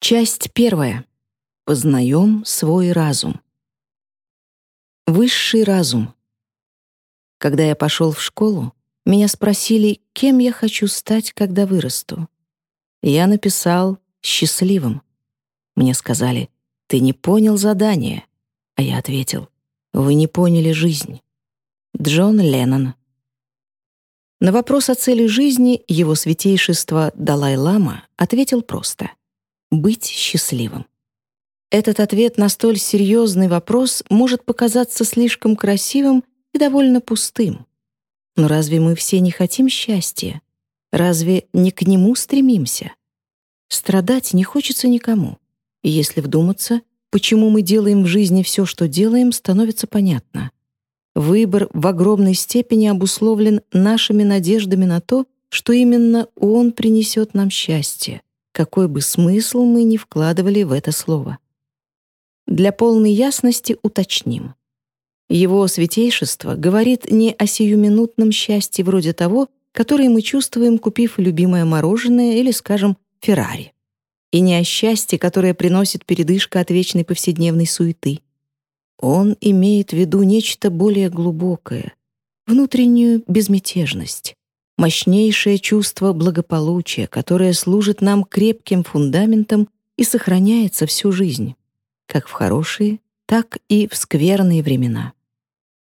Часть первая. Познаем свой разум. Высший разум. Когда я пошел в школу, меня спросили, кем я хочу стать, когда вырасту. Я написал «счастливым». Мне сказали, «Ты не понял задание». А я ответил, «Вы не поняли жизнь». Джон Леннон. На вопрос о цели жизни его святейшество Далай-лама ответил просто быть счастливым. Этот ответ на столь серьезный вопрос может показаться слишком красивым и довольно пустым. Но разве мы все не хотим счастья? Разве не к нему стремимся? Страдать не хочется никому. И если вдуматься, почему мы делаем в жизни все, что делаем, становится понятно. Выбор в огромной степени обусловлен нашими надеждами на то, что именно он принесет нам счастье, какой бы смысл мы ни вкладывали в это слово. Для полной ясности уточним. Его святейшество говорит не о сиюминутном счастье вроде того, которое мы чувствуем, купив любимое мороженое или, скажем, Феррари. И не о счастье, которое приносит передышка от вечной повседневной суеты. Он имеет в виду нечто более глубокое, внутреннюю безмятежность, мощнейшее чувство благополучия, которое служит нам крепким фундаментом и сохраняется всю жизнь, как в хорошие, так и в скверные времена.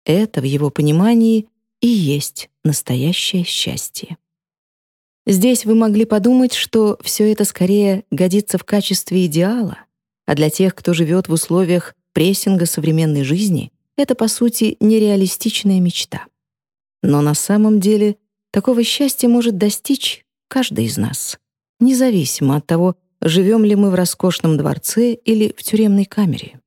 Это, в его понимании, и есть настоящее счастье. Здесь вы могли подумать, что все это скорее годится в качестве идеала, а для тех, кто живет в условиях прессинга современной жизни, это, по сути, нереалистичная мечта. Но на самом деле Такого счастья может достичь каждый из нас, независимо от того, живем ли мы в роскошном дворце или в тюремной камере.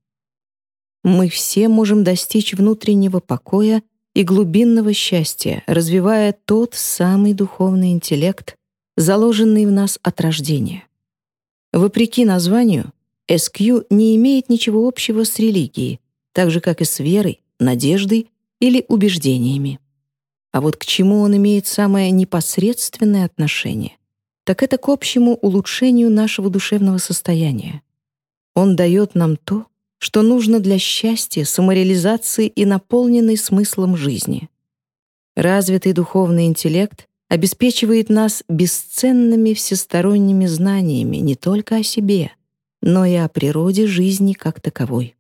Мы все можем достичь внутреннего покоя и глубинного счастья, развивая тот самый духовный интеллект, заложенный в нас от рождения. Вопреки названию, SQ не имеет ничего общего с религией, так же, как и с верой, надеждой или убеждениями. А вот к чему он имеет самое непосредственное отношение, так это к общему улучшению нашего душевного состояния. Он дает нам то, что нужно для счастья, самореализации и наполненной смыслом жизни. Развитый духовный интеллект обеспечивает нас бесценными всесторонними знаниями не только о себе, но и о природе жизни как таковой.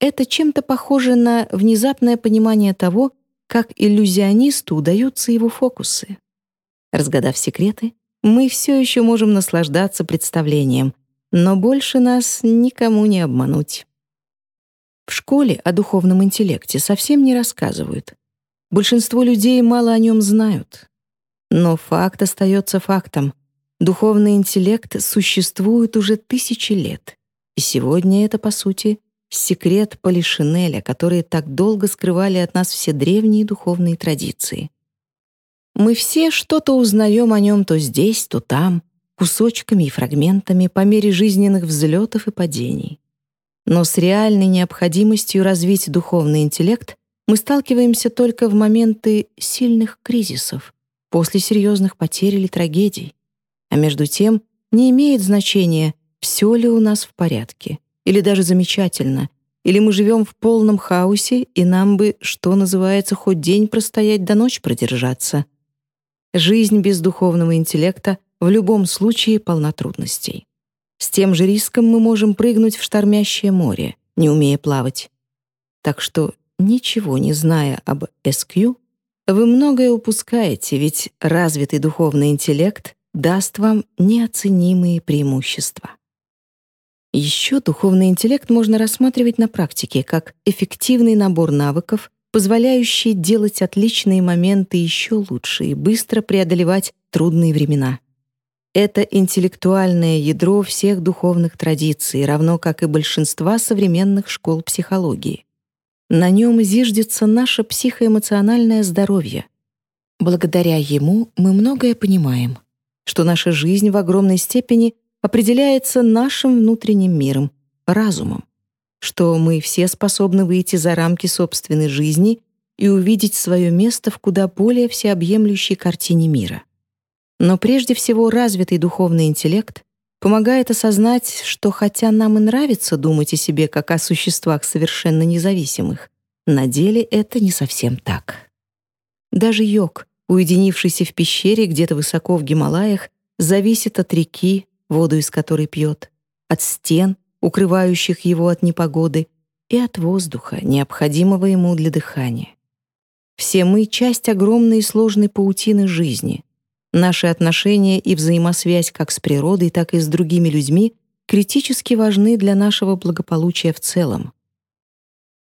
Это чем-то похоже на внезапное понимание того, как иллюзионисту удаются его фокусы. Разгадав секреты, мы все еще можем наслаждаться представлением, но больше нас никому не обмануть. В школе о духовном интеллекте совсем не рассказывают. Большинство людей мало о нем знают. Но факт остается фактом. Духовный интеллект существует уже тысячи лет. И сегодня это, по сути, секрет Полишинеля, которые так долго скрывали от нас все древние духовные традиции. Мы все что-то узнаем о нем то здесь, то там, кусочками и фрагментами по мере жизненных взлетов и падений. Но с реальной необходимостью развить духовный интеллект мы сталкиваемся только в моменты сильных кризисов, после серьезных потерь или трагедий. А между тем не имеет значения, все ли у нас в порядке или даже замечательно, или мы живем в полном хаосе, и нам бы, что называется, хоть день простоять до ночь продержаться. Жизнь без духовного интеллекта в любом случае полна трудностей. С тем же риском мы можем прыгнуть в штормящее море, не умея плавать. Так что, ничего не зная об SQ, вы многое упускаете, ведь развитый духовный интеллект даст вам неоценимые преимущества. Еще духовный интеллект можно рассматривать на практике как эффективный набор навыков, позволяющий делать отличные моменты еще лучше и быстро преодолевать трудные времена. Это интеллектуальное ядро всех духовных традиций, равно как и большинства современных школ психологии. На нем зиждется наше психоэмоциональное здоровье. Благодаря ему мы многое понимаем, что наша жизнь в огромной степени определяется нашим внутренним миром, разумом, что мы все способны выйти за рамки собственной жизни и увидеть свое место в куда более всеобъемлющей картине мира. Но прежде всего развитый духовный интеллект помогает осознать, что хотя нам и нравится думать о себе как о существах совершенно независимых, на деле это не совсем так. Даже йог, уединившийся в пещере где-то высоко в Гималаях, зависит от реки, воду из которой пьет, от стен, укрывающих его от непогоды, и от воздуха, необходимого ему для дыхания. Все мы — часть огромной и сложной паутины жизни. Наши отношения и взаимосвязь как с природой, так и с другими людьми критически важны для нашего благополучия в целом.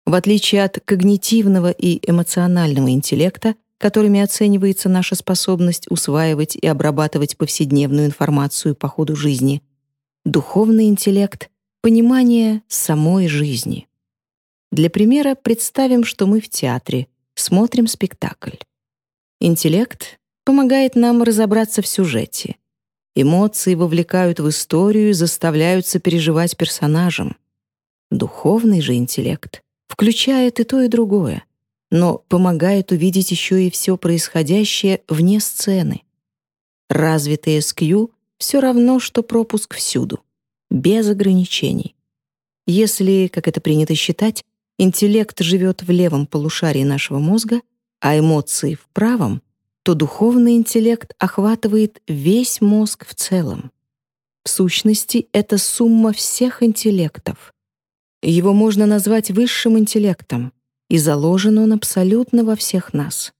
В отличие от когнитивного и эмоционального интеллекта, которыми оценивается наша способность усваивать и обрабатывать повседневную информацию по ходу жизни, духовный интеллект — понимание самой жизни. Для примера представим, что мы в театре, смотрим спектакль. Интеллект помогает нам разобраться в сюжете. Эмоции вовлекают в историю и заставляют сопереживать персонажам. Духовный же интеллект включает и то, и другое, но помогает увидеть еще и все происходящее вне сцены. Развитый SQ все равно, что пропуск всюду, без ограничений. Если, как это принято считать, интеллект живет в левом полушарии нашего мозга, а эмоции — в правом, то духовный интеллект охватывает весь мозг в целом. В сущности, это сумма всех интеллектов. Его можно назвать высшим интеллектом, и заложен он абсолютно во всех нас.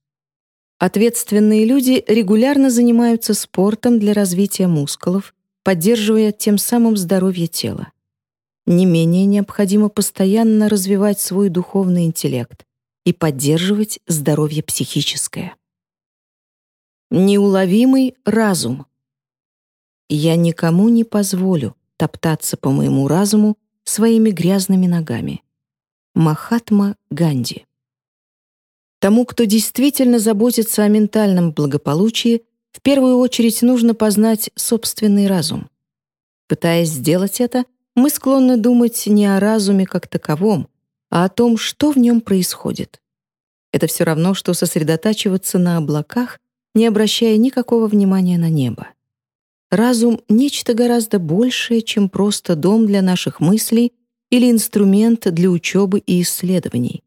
Ответственные люди регулярно занимаются спортом для развития мускулов, поддерживая тем самым здоровье тела. Не менее необходимо постоянно развивать свой духовный интеллект и поддерживать здоровье психическое. Неуловимый разум. Я никому не позволю топтаться по моему разуму своими грязными ногами. Махатма Ганди. Тому, кто действительно заботится о ментальном благополучии, в первую очередь нужно познать собственный разум. Пытаясь сделать это, мы склонны думать не о разуме как таковом, а о том, что в нем происходит. Это все равно, что сосредотачиваться на облаках, не обращая никакого внимания на небо. Разум — нечто гораздо большее, чем просто дом для наших мыслей или инструмент для учебы и исследований.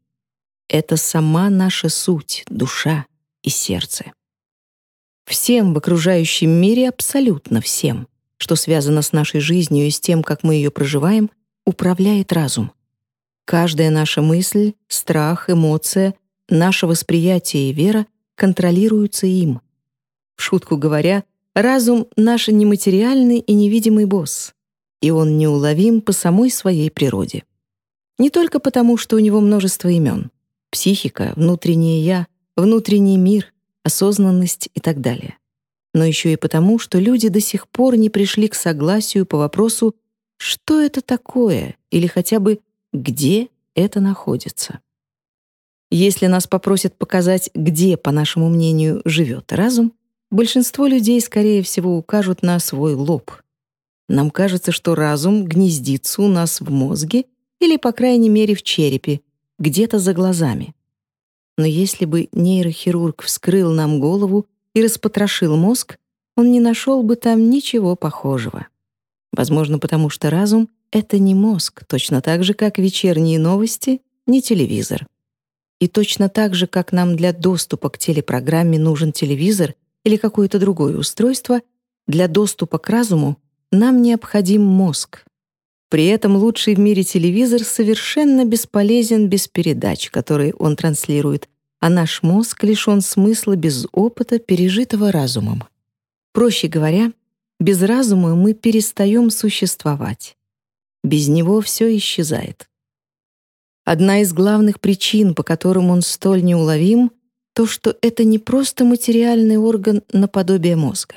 Это сама наша суть, душа и сердце. Всем в окружающем мире, абсолютно всем, что связано с нашей жизнью и с тем, как мы ее проживаем, управляет разум. Каждая наша мысль, страх, эмоция, наше восприятие и вера контролируются им. В шутку говоря, разум — наш нематериальный и невидимый босс и он неуловим по самой своей природе. Не только потому, что у него множество имен — психика, внутреннее «я», внутренний мир, осознанность и так далее. Но еще и потому, что люди до сих пор не пришли к согласию по вопросу, что это такое или хотя бы где это находится. Если нас попросят показать, где, по нашему мнению, живет разум, большинство людей, скорее всего, укажут на свой лоб — нам кажется, что разум гнездится у нас в мозге или, по крайней мере, в черепе, где-то за глазами. Но если бы нейрохирург вскрыл нам голову и распотрошил мозг, он не нашел бы там ничего похожего. Возможно, потому что разум — это не мозг, точно так же, как вечерние новости — не телевизор. И точно так же, как нам для доступа к телепрограмме нужен телевизор или какое-то другое устройство, для доступа к разуму нам необходим мозг. При этом лучший в мире телевизор совершенно бесполезен без передач, которые он транслирует, а наш мозг лишен смысла без опыта, пережитого разумом. Проще говоря, без разума мы перестаем существовать. Без него все исчезает. Одна из главных причин, по которым он столь неуловим, то, что это не просто материальный орган наподобие мозга.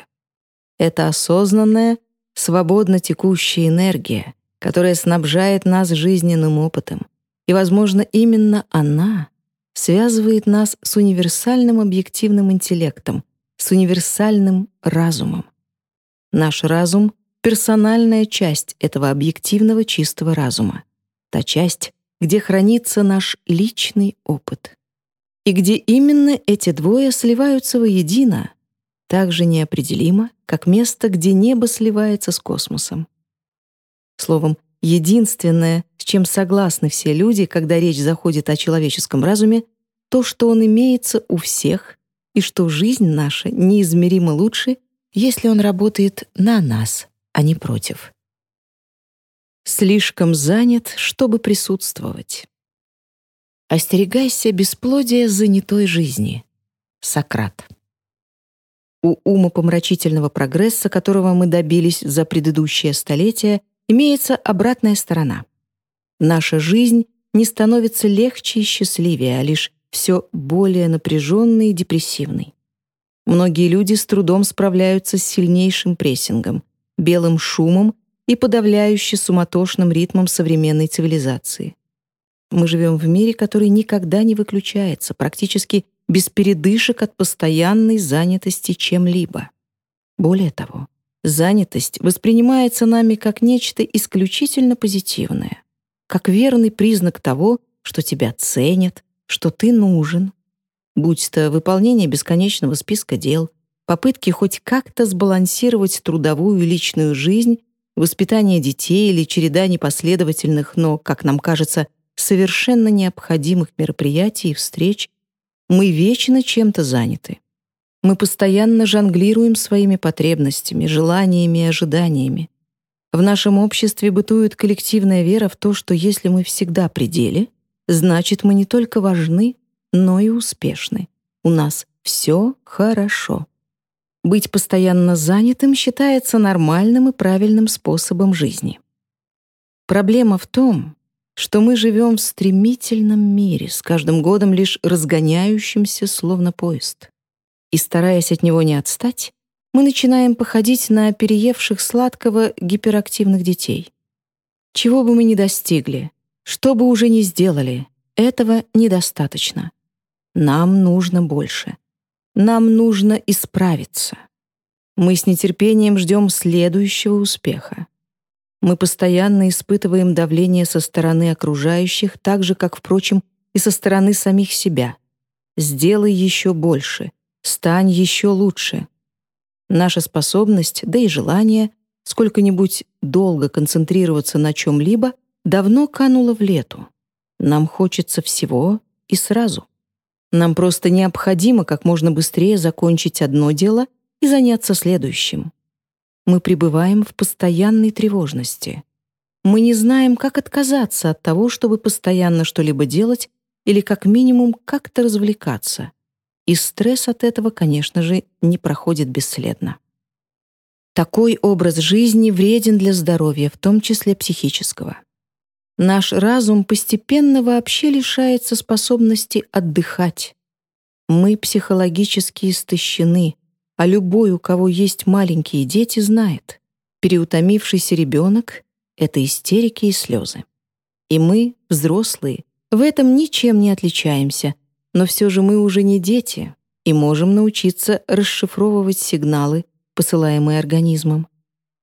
Это осознанная, свободно текущая энергия, которая снабжает нас жизненным опытом. И, возможно, именно она связывает нас с универсальным объективным интеллектом, с универсальным разумом. Наш разум — персональная часть этого объективного чистого разума. Та часть, где хранится наш личный опыт. И где именно эти двое сливаются воедино, так же неопределимо, как место, где небо сливается с космосом. Словом, единственное, с чем согласны все люди, когда речь заходит о человеческом разуме, то, что он имеется у всех, и что жизнь наша неизмеримо лучше, если он работает на нас, а не против. Слишком занят, чтобы присутствовать. Остерегайся бесплодия занятой жизни. Сократ. У умопомрачительного прогресса, которого мы добились за предыдущее столетие, имеется обратная сторона. Наша жизнь не становится легче и счастливее, а лишь все более напряженной и депрессивной. Многие люди с трудом справляются с сильнейшим прессингом, белым шумом и подавляюще суматошным ритмом современной цивилизации. Мы живем в мире, который никогда не выключается, практически без передышек от постоянной занятости чем-либо. Более того, занятость воспринимается нами как нечто исключительно позитивное, как верный признак того, что тебя ценят, что ты нужен. Будь то выполнение бесконечного списка дел, попытки хоть как-то сбалансировать трудовую и личную жизнь, воспитание детей или череда непоследовательных, но, как нам кажется, совершенно необходимых мероприятий и встреч, мы вечно чем-то заняты. Мы постоянно жонглируем своими потребностями, желаниями и ожиданиями. В нашем обществе бытует коллективная вера в то, что если мы всегда при деле, значит, мы не только важны, но и успешны. У нас все хорошо. Быть постоянно занятым считается нормальным и правильным способом жизни. Проблема в том, что мы живем в стремительном мире, с каждым годом лишь разгоняющимся, словно поезд. И, стараясь от него не отстать, мы начинаем походить на переевших сладкого гиперактивных детей. Чего бы мы ни достигли, что бы уже ни сделали, этого недостаточно. Нам нужно больше. Нам нужно исправиться. Мы с нетерпением ждем следующего успеха. Мы постоянно испытываем давление со стороны окружающих, так же, как, впрочем, и со стороны самих себя. Сделай еще больше, стань еще лучше. Наша способность, да и желание сколько-нибудь долго концентрироваться на чем-либо давно кануло в лету. Нам хочется всего и сразу. Нам просто необходимо как можно быстрее закончить одно дело и заняться следующим мы пребываем в постоянной тревожности. Мы не знаем, как отказаться от того, чтобы постоянно что-либо делать или как минимум как-то развлекаться. И стресс от этого, конечно же, не проходит бесследно. Такой образ жизни вреден для здоровья, в том числе психического. Наш разум постепенно вообще лишается способности отдыхать. Мы психологически истощены, а любой, у кого есть маленькие дети, знает, переутомившийся ребенок — это истерики и слезы. И мы, взрослые, в этом ничем не отличаемся, но все же мы уже не дети и можем научиться расшифровывать сигналы, посылаемые организмом.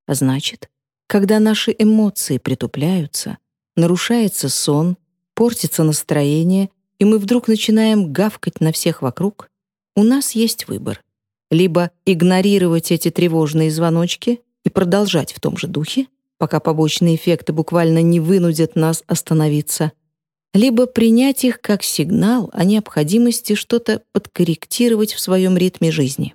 А значит, когда наши эмоции притупляются, нарушается сон, портится настроение, и мы вдруг начинаем гавкать на всех вокруг, у нас есть выбор либо игнорировать эти тревожные звоночки и продолжать в том же духе, пока побочные эффекты буквально не вынудят нас остановиться, либо принять их как сигнал о необходимости что-то подкорректировать в своем ритме жизни.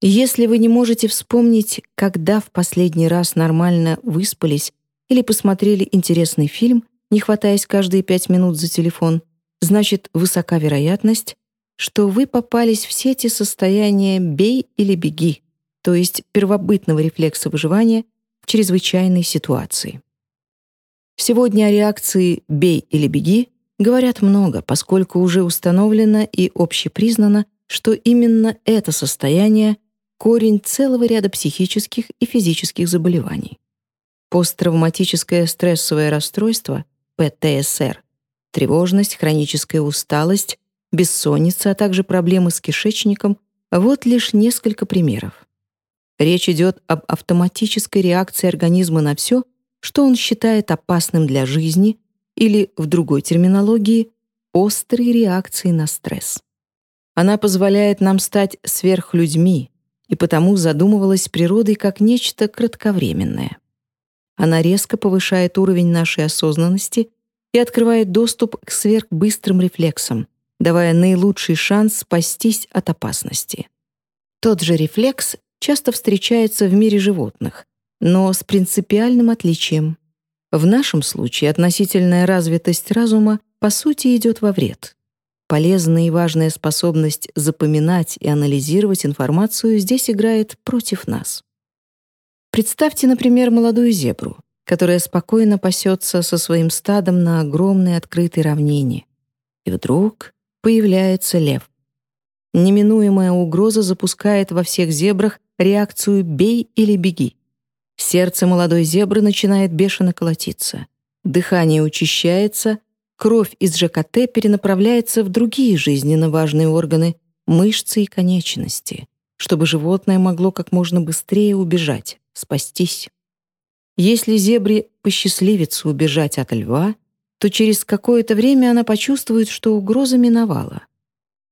Если вы не можете вспомнить, когда в последний раз нормально выспались или посмотрели интересный фильм, не хватаясь каждые пять минут за телефон, значит, высока вероятность, что вы попались в сети состояния «бей или беги», то есть первобытного рефлекса выживания в чрезвычайной ситуации. Сегодня о реакции «бей или беги» говорят много, поскольку уже установлено и общепризнано, что именно это состояние — корень целого ряда психических и физических заболеваний. Посттравматическое стрессовое расстройство, ПТСР, тревожность, хроническая усталость, бессонница, а также проблемы с кишечником — вот лишь несколько примеров. Речь идет об автоматической реакции организма на все, что он считает опасным для жизни или, в другой терминологии, острой реакции на стресс. Она позволяет нам стать сверхлюдьми и потому задумывалась природой как нечто кратковременное. Она резко повышает уровень нашей осознанности и открывает доступ к сверхбыстрым рефлексам, давая наилучший шанс спастись от опасности. Тот же рефлекс часто встречается в мире животных, но с принципиальным отличием. В нашем случае относительная развитость разума по сути идет во вред. Полезная и важная способность запоминать и анализировать информацию здесь играет против нас. Представьте, например, молодую зебру, которая спокойно пасется со своим стадом на огромной открытой равнине. И вдруг появляется лев. Неминуемая угроза запускает во всех зебрах реакцию «бей или беги». Сердце молодой зебры начинает бешено колотиться. Дыхание учащается, кровь из ЖКТ перенаправляется в другие жизненно важные органы, мышцы и конечности, чтобы животное могло как можно быстрее убежать спастись. Если зебре посчастливится убежать от льва, то через какое-то время она почувствует, что угроза миновала.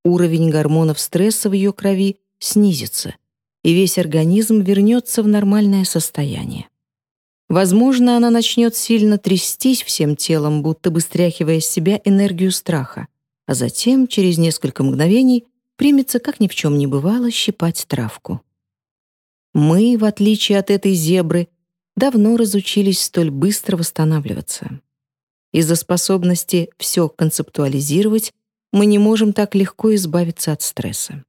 Уровень гормонов стресса в ее крови снизится, и весь организм вернется в нормальное состояние. Возможно, она начнет сильно трястись всем телом, будто бы стряхивая с себя энергию страха, а затем, через несколько мгновений, примется, как ни в чем не бывало, щипать травку. Мы, в отличие от этой зебры, давно разучились столь быстро восстанавливаться. Из-за способности все концептуализировать мы не можем так легко избавиться от стресса.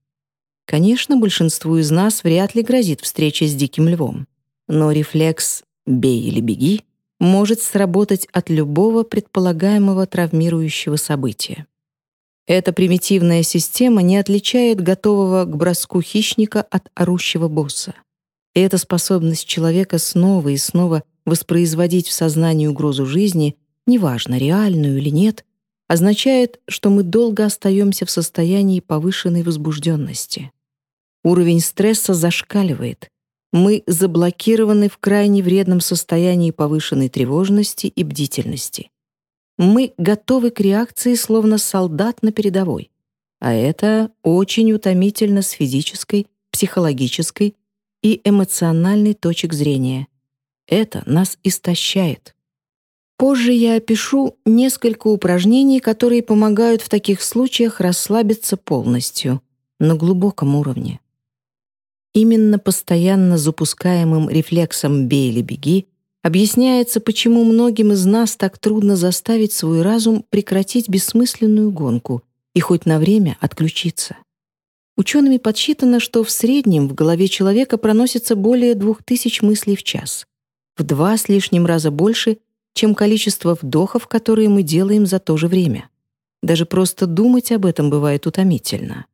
Конечно, большинству из нас вряд ли грозит встреча с диким львом, но рефлекс «бей или беги» может сработать от любого предполагаемого травмирующего события. Эта примитивная система не отличает готового к броску хищника от орущего босса. И эта способность человека снова и снова воспроизводить в сознании угрозу жизни, неважно, реальную или нет, означает, что мы долго остаемся в состоянии повышенной возбужденности. Уровень стресса зашкаливает. Мы заблокированы в крайне вредном состоянии повышенной тревожности и бдительности. Мы готовы к реакции, словно солдат на передовой. А это очень утомительно с физической, психологической и эмоциональной точек зрения. Это нас истощает. Позже я опишу несколько упражнений, которые помогают в таких случаях расслабиться полностью, на глубоком уровне. Именно постоянно запускаемым рефлексом «бей или беги» объясняется, почему многим из нас так трудно заставить свой разум прекратить бессмысленную гонку и хоть на время отключиться. Учеными подсчитано, что в среднем в голове человека проносится более 2000 мыслей в час, в два с лишним раза больше, чем количество вдохов, которые мы делаем за то же время. Даже просто думать об этом бывает утомительно.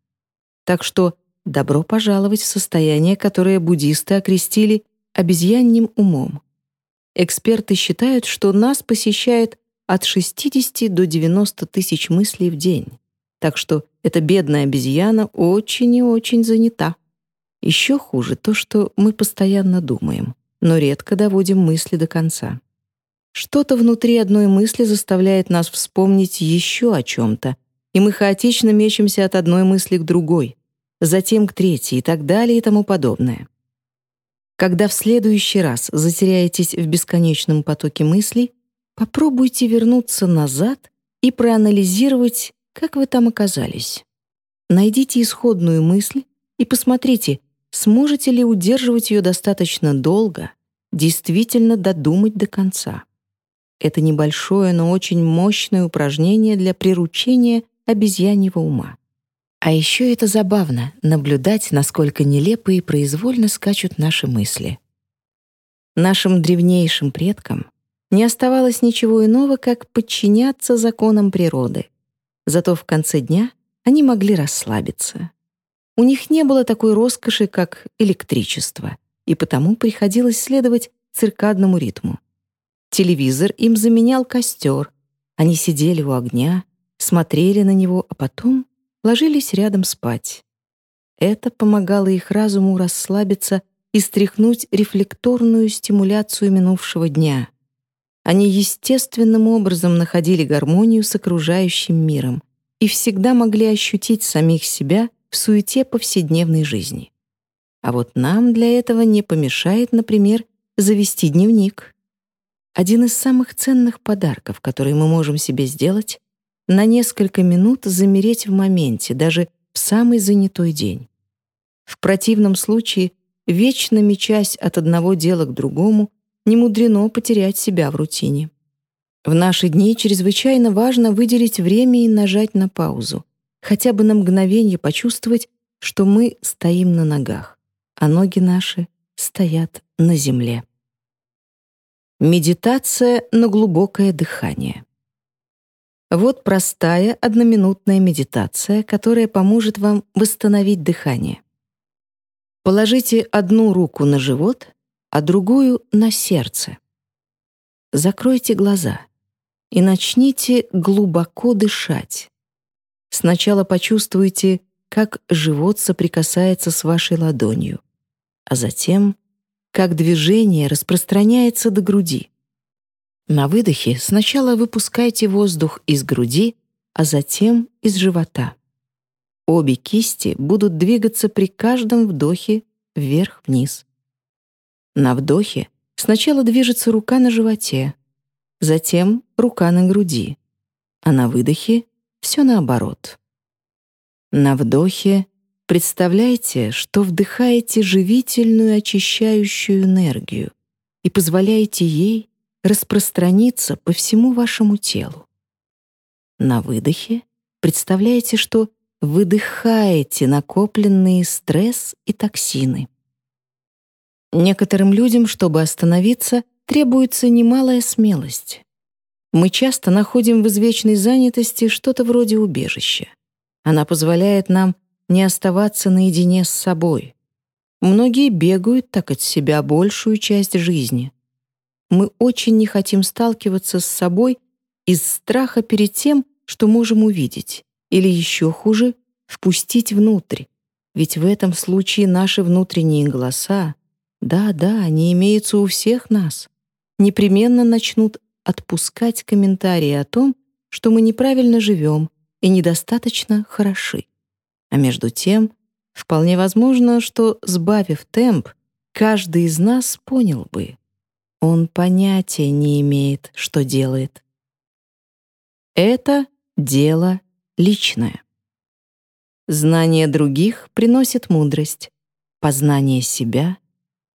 Так что добро пожаловать в состояние, которое буддисты окрестили обезьянним умом. Эксперты считают, что нас посещает от 60 до 90 тысяч мыслей в день. Так что эта бедная обезьяна очень и очень занята. Еще хуже то, что мы постоянно думаем, но редко доводим мысли до конца. Что-то внутри одной мысли заставляет нас вспомнить еще о чем-то, и мы хаотично мечемся от одной мысли к другой, затем к третьей и так далее и тому подобное. Когда в следующий раз затеряетесь в бесконечном потоке мыслей, попробуйте вернуться назад и проанализировать, как вы там оказались? Найдите исходную мысль и посмотрите, сможете ли удерживать ее достаточно долго, действительно додумать до конца. Это небольшое, но очень мощное упражнение для приручения обезьяньего ума. А еще это забавно — наблюдать, насколько нелепо и произвольно скачут наши мысли. Нашим древнейшим предкам не оставалось ничего иного, как подчиняться законам природы — Зато в конце дня они могли расслабиться. У них не было такой роскоши, как электричество, и потому приходилось следовать циркадному ритму. Телевизор им заменял костер. Они сидели у огня, смотрели на него, а потом ложились рядом спать. Это помогало их разуму расслабиться и стряхнуть рефлекторную стимуляцию минувшего дня — они естественным образом находили гармонию с окружающим миром и всегда могли ощутить самих себя в суете повседневной жизни. А вот нам для этого не помешает, например, завести дневник. Один из самых ценных подарков, которые мы можем себе сделать, на несколько минут замереть в моменте, даже в самый занятой день. В противном случае, вечно мечась от одного дела к другому, не мудрено потерять себя в рутине. В наши дни чрезвычайно важно выделить время и нажать на паузу, хотя бы на мгновение почувствовать, что мы стоим на ногах, а ноги наши стоят на земле. Медитация на глубокое дыхание. Вот простая одноминутная медитация, которая поможет вам восстановить дыхание. Положите одну руку на живот, а другую — на сердце. Закройте глаза и начните глубоко дышать. Сначала почувствуйте, как живот соприкасается с вашей ладонью, а затем, как движение распространяется до груди. На выдохе сначала выпускайте воздух из груди, а затем из живота. Обе кисти будут двигаться при каждом вдохе вверх-вниз. На вдохе сначала движется рука на животе, затем рука на груди, а на выдохе все наоборот. На вдохе представляйте, что вдыхаете живительную очищающую энергию и позволяете ей распространиться по всему вашему телу. На выдохе представляете, что выдыхаете накопленные стресс и токсины. Некоторым людям, чтобы остановиться, требуется немалая смелость. Мы часто находим в извечной занятости что-то вроде убежища. Она позволяет нам не оставаться наедине с собой. Многие бегают так от себя большую часть жизни. Мы очень не хотим сталкиваться с собой из страха перед тем, что можем увидеть, или еще хуже — впустить внутрь. Ведь в этом случае наши внутренние голоса, да-да, они имеются у всех нас, непременно начнут отпускать комментарии о том, что мы неправильно живем и недостаточно хороши. А между тем, вполне возможно, что, сбавив темп, каждый из нас понял бы, он понятия не имеет, что делает. Это дело личное. Знание других приносит мудрость, познание себя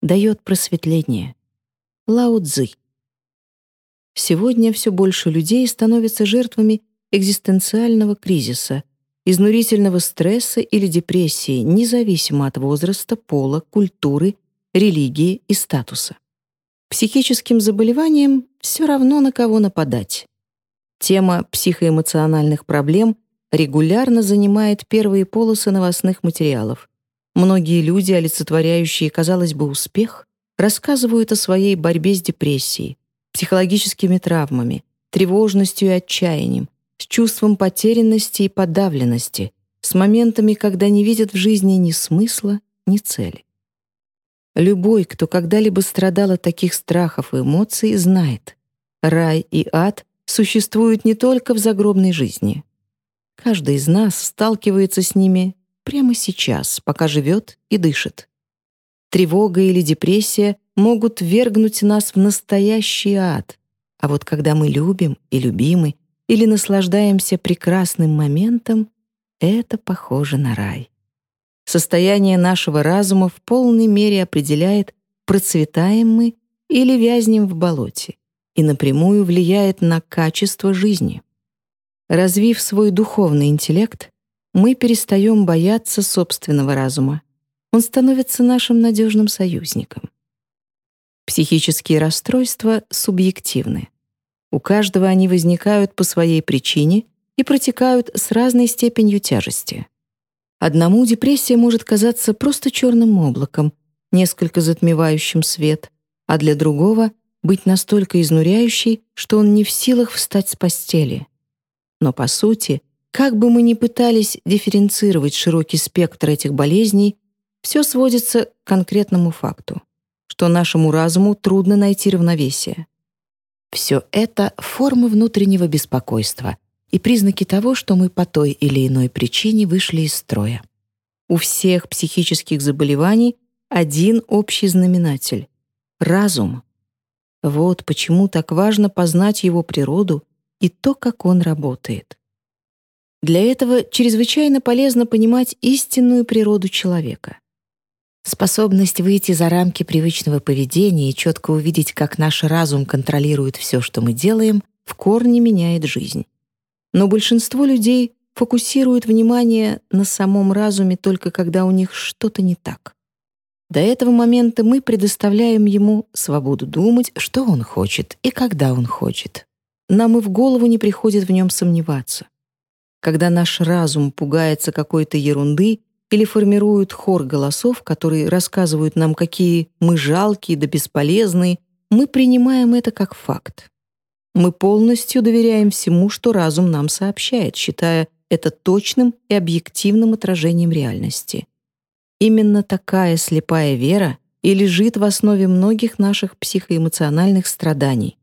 дает просветление. Лао Цзы. Сегодня все больше людей становятся жертвами экзистенциального кризиса, изнурительного стресса или депрессии, независимо от возраста, пола, культуры, религии и статуса. Психическим заболеваниям все равно на кого нападать. Тема психоэмоциональных проблем регулярно занимает первые полосы новостных материалов. Многие люди, олицетворяющие, казалось бы, успех, рассказывают о своей борьбе с депрессией, психологическими травмами, тревожностью и отчаянием, с чувством потерянности и подавленности, с моментами, когда не видят в жизни ни смысла, ни цели. Любой, кто когда-либо страдал от таких страхов и эмоций, знает, рай и ад существуют не только в загробной жизни. Каждый из нас сталкивается с ними прямо сейчас, пока живет и дышит. Тревога или депрессия могут вергнуть нас в настоящий ад, а вот когда мы любим и любимы или наслаждаемся прекрасным моментом, это похоже на рай. Состояние нашего разума в полной мере определяет, процветаем мы или вязнем в болоте, и напрямую влияет на качество жизни. Развив свой духовный интеллект, мы перестаем бояться собственного разума. Он становится нашим надежным союзником. Психические расстройства субъективны. У каждого они возникают по своей причине и протекают с разной степенью тяжести. Одному депрессия может казаться просто черным облаком, несколько затмевающим свет, а для другого — быть настолько изнуряющей, что он не в силах встать с постели. Но, по сути, как бы мы ни пытались дифференцировать широкий спектр этих болезней, все сводится к конкретному факту, что нашему разуму трудно найти равновесие. Все это — формы внутреннего беспокойства — и признаки того, что мы по той или иной причине вышли из строя. У всех психических заболеваний один общий знаменатель — разум. Вот почему так важно познать его природу и то, как он работает. Для этого чрезвычайно полезно понимать истинную природу человека. Способность выйти за рамки привычного поведения и четко увидеть, как наш разум контролирует все, что мы делаем, в корне меняет жизнь. Но большинство людей фокусируют внимание на самом разуме только когда у них что-то не так. До этого момента мы предоставляем ему свободу думать, что он хочет и когда он хочет. Нам и в голову не приходит в нем сомневаться. Когда наш разум пугается какой-то ерунды или формирует хор голосов, которые рассказывают нам, какие мы жалкие да бесполезные, мы принимаем это как факт. Мы полностью доверяем всему, что разум нам сообщает, считая это точным и объективным отражением реальности. Именно такая слепая вера и лежит в основе многих наших психоэмоциональных страданий.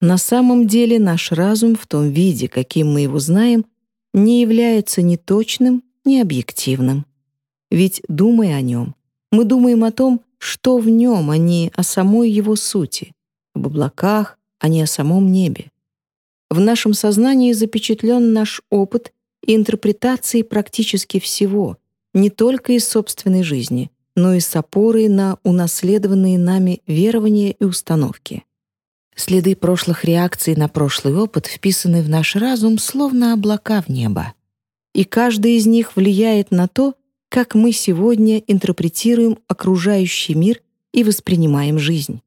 На самом деле наш разум в том виде, каким мы его знаем, не является ни точным, ни объективным. Ведь, думая о нем, мы думаем о том, что в нем, а не о самой его сути, об облаках, а не о самом небе. В нашем сознании запечатлен наш опыт и интерпретации практически всего — не только из собственной жизни, но и с опорой на унаследованные нами верования и установки. Следы прошлых реакций на прошлый опыт вписаны в наш разум словно облака в небо. И каждый из них влияет на то, как мы сегодня интерпретируем окружающий мир и воспринимаем жизнь.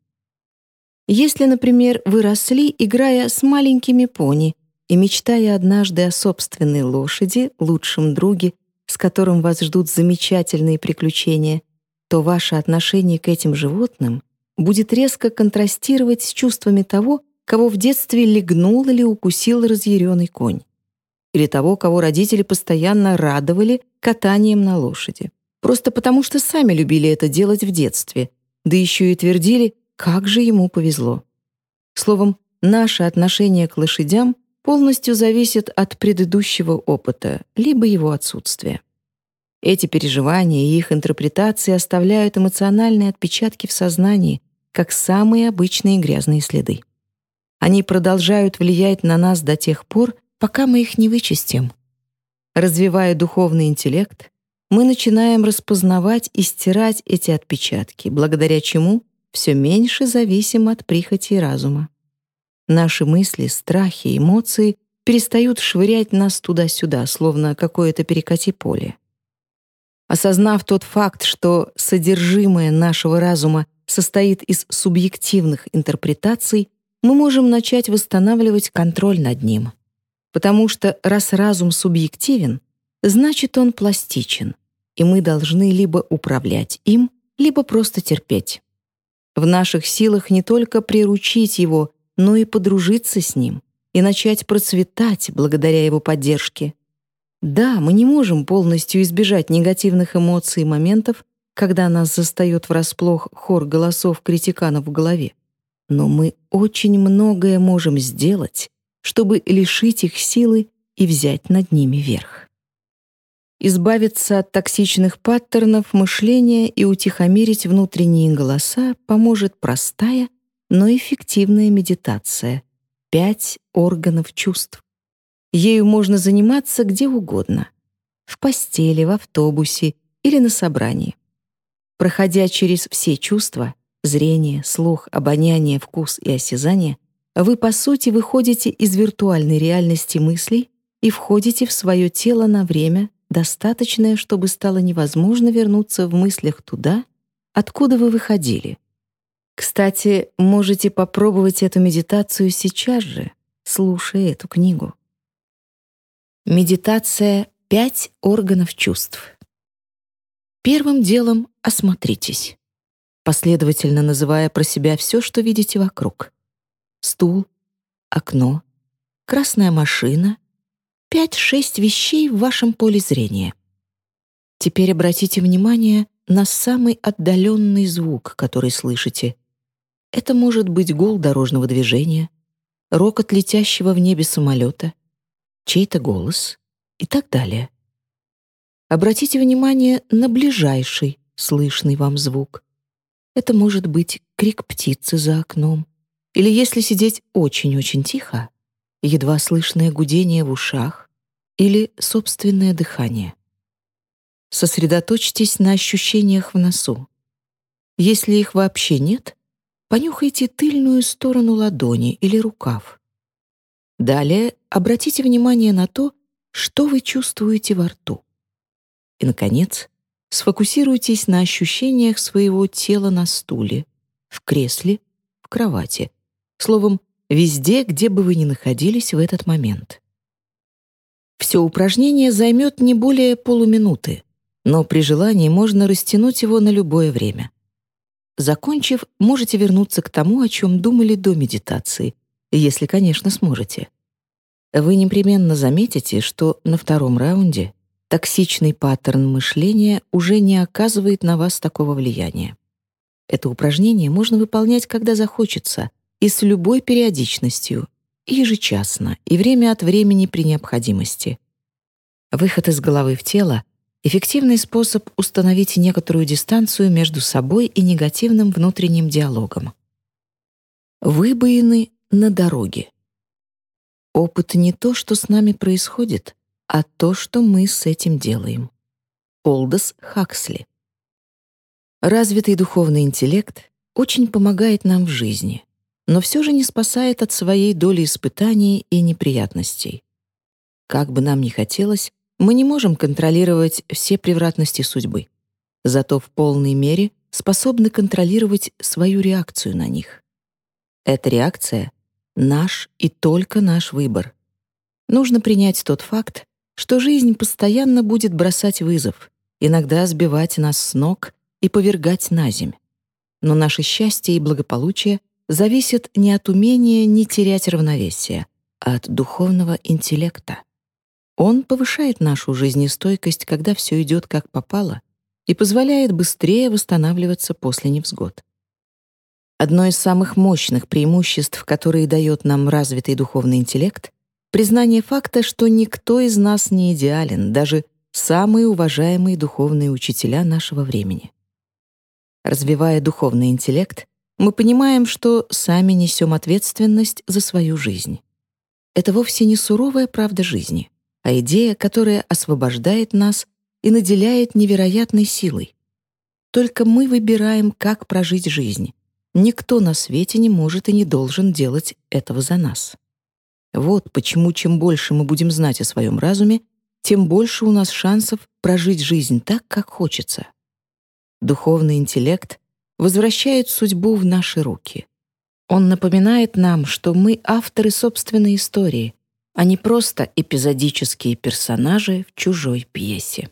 Если, например, вы росли, играя с маленькими пони и мечтая однажды о собственной лошади, лучшем друге с которым вас ждут замечательные приключения, то ваше отношение к этим животным будет резко контрастировать с чувствами того, кого в детстве легнул или укусил разъяренный конь, или того, кого родители постоянно радовали катанием на лошади, просто потому что сами любили это делать в детстве, да еще и твердили, как же ему повезло. Словом, наше отношение к лошадям полностью зависит от предыдущего опыта, либо его отсутствия. Эти переживания и их интерпретации оставляют эмоциональные отпечатки в сознании, как самые обычные грязные следы. Они продолжают влиять на нас до тех пор, пока мы их не вычистим. Развивая духовный интеллект, мы начинаем распознавать и стирать эти отпечатки, благодаря чему все меньше зависим от прихоти разума. Наши мысли, страхи, эмоции перестают швырять нас туда-сюда, словно какое-то перекати поле. Осознав тот факт, что содержимое нашего разума состоит из субъективных интерпретаций, мы можем начать восстанавливать контроль над ним. Потому что раз разум субъективен, значит он пластичен, и мы должны либо управлять им, либо просто терпеть. В наших силах не только приручить его но и подружиться с ним и начать процветать благодаря его поддержке. Да, мы не можем полностью избежать негативных эмоций и моментов, когда нас застает врасплох хор голосов критиканов в голове. Но мы очень многое можем сделать, чтобы лишить их силы и взять над ними верх. Избавиться от токсичных паттернов мышления и утихомирить внутренние голоса поможет простая — но эффективная медитация. Пять органов чувств. Ею можно заниматься где угодно. В постели, в автобусе или на собрании. Проходя через все чувства — зрение, слух, обоняние, вкус и осязание — вы, по сути, выходите из виртуальной реальности мыслей и входите в свое тело на время, достаточное, чтобы стало невозможно вернуться в мыслях туда, откуда вы выходили. Кстати, можете попробовать эту медитацию сейчас же, слушая эту книгу. Медитация «Пять органов чувств». Первым делом осмотритесь, последовательно называя про себя все, что видите вокруг. Стул, окно, красная машина, пять-шесть вещей в вашем поле зрения. Теперь обратите внимание на самый отдаленный звук, который слышите, это может быть гул дорожного движения, рокот летящего в небе самолета, чей-то голос и так далее. Обратите внимание на ближайший слышный вам звук. Это может быть крик птицы за окном, или если сидеть очень-очень тихо, едва слышное гудение в ушах или собственное дыхание. Сосредоточьтесь на ощущениях в носу. Если их вообще нет, понюхайте тыльную сторону ладони или рукав. Далее обратите внимание на то, что вы чувствуете во рту. И, наконец, сфокусируйтесь на ощущениях своего тела на стуле, в кресле, в кровати. Словом, везде, где бы вы ни находились в этот момент. Все упражнение займет не более полуминуты, но при желании можно растянуть его на любое время. Закончив, можете вернуться к тому, о чем думали до медитации, если, конечно, сможете. Вы непременно заметите, что на втором раунде токсичный паттерн мышления уже не оказывает на вас такого влияния. Это упражнение можно выполнять, когда захочется, и с любой периодичностью, ежечасно, и время от времени при необходимости. Выход из головы в тело — эффективный способ установить некоторую дистанцию между собой и негативным внутренним диалогом. Выбоины на дороге. Опыт не то, что с нами происходит, а то, что мы с этим делаем. Олдос Хаксли. Развитый духовный интеллект очень помогает нам в жизни, но все же не спасает от своей доли испытаний и неприятностей. Как бы нам ни хотелось, мы не можем контролировать все превратности судьбы. Зато в полной мере способны контролировать свою реакцию на них. Эта реакция — наш и только наш выбор. Нужно принять тот факт, что жизнь постоянно будет бросать вызов, иногда сбивать нас с ног и повергать на земь. Но наше счастье и благополучие зависят не от умения не терять равновесие, а от духовного интеллекта. Он повышает нашу жизнестойкость, когда все идет как попало, и позволяет быстрее восстанавливаться после невзгод. Одно из самых мощных преимуществ, которые дает нам развитый духовный интеллект, признание факта, что никто из нас не идеален, даже самые уважаемые духовные учителя нашего времени. Развивая духовный интеллект, мы понимаем, что сами несем ответственность за свою жизнь. Это вовсе не суровая правда жизни, а идея, которая освобождает нас и наделяет невероятной силой. Только мы выбираем, как прожить жизнь. Никто на свете не может и не должен делать этого за нас. Вот почему чем больше мы будем знать о своем разуме, тем больше у нас шансов прожить жизнь так, как хочется. Духовный интеллект возвращает судьбу в наши руки. Он напоминает нам, что мы авторы собственной истории, а не просто эпизодические персонажи в чужой пьесе.